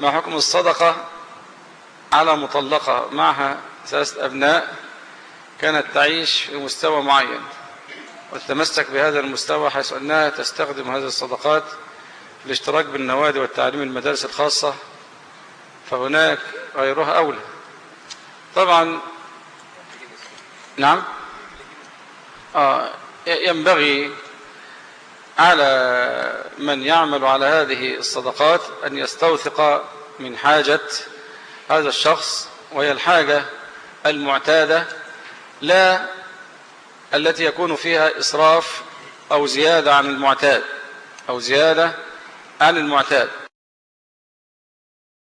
ما حكم الصدقة على مطلقة معها ثلاثة أبناء كانت تعيش في مستوى معين وتتمسك بهذا المستوى حيث أنها تستخدم هذه الصدقات في الاشتراك بالنوادي والتعليم المدارس الخاصة فهناك غيرها أولى. طبعا نعم؟ آه ينبغي على من يعمل على هذه الصدقات أن يستوثق من حاجة هذا الشخص وهي الحاجة المعتادة لا التي يكون فيها إسراف أو زيادة عن المعتاد أو زيادة عن المعتاد.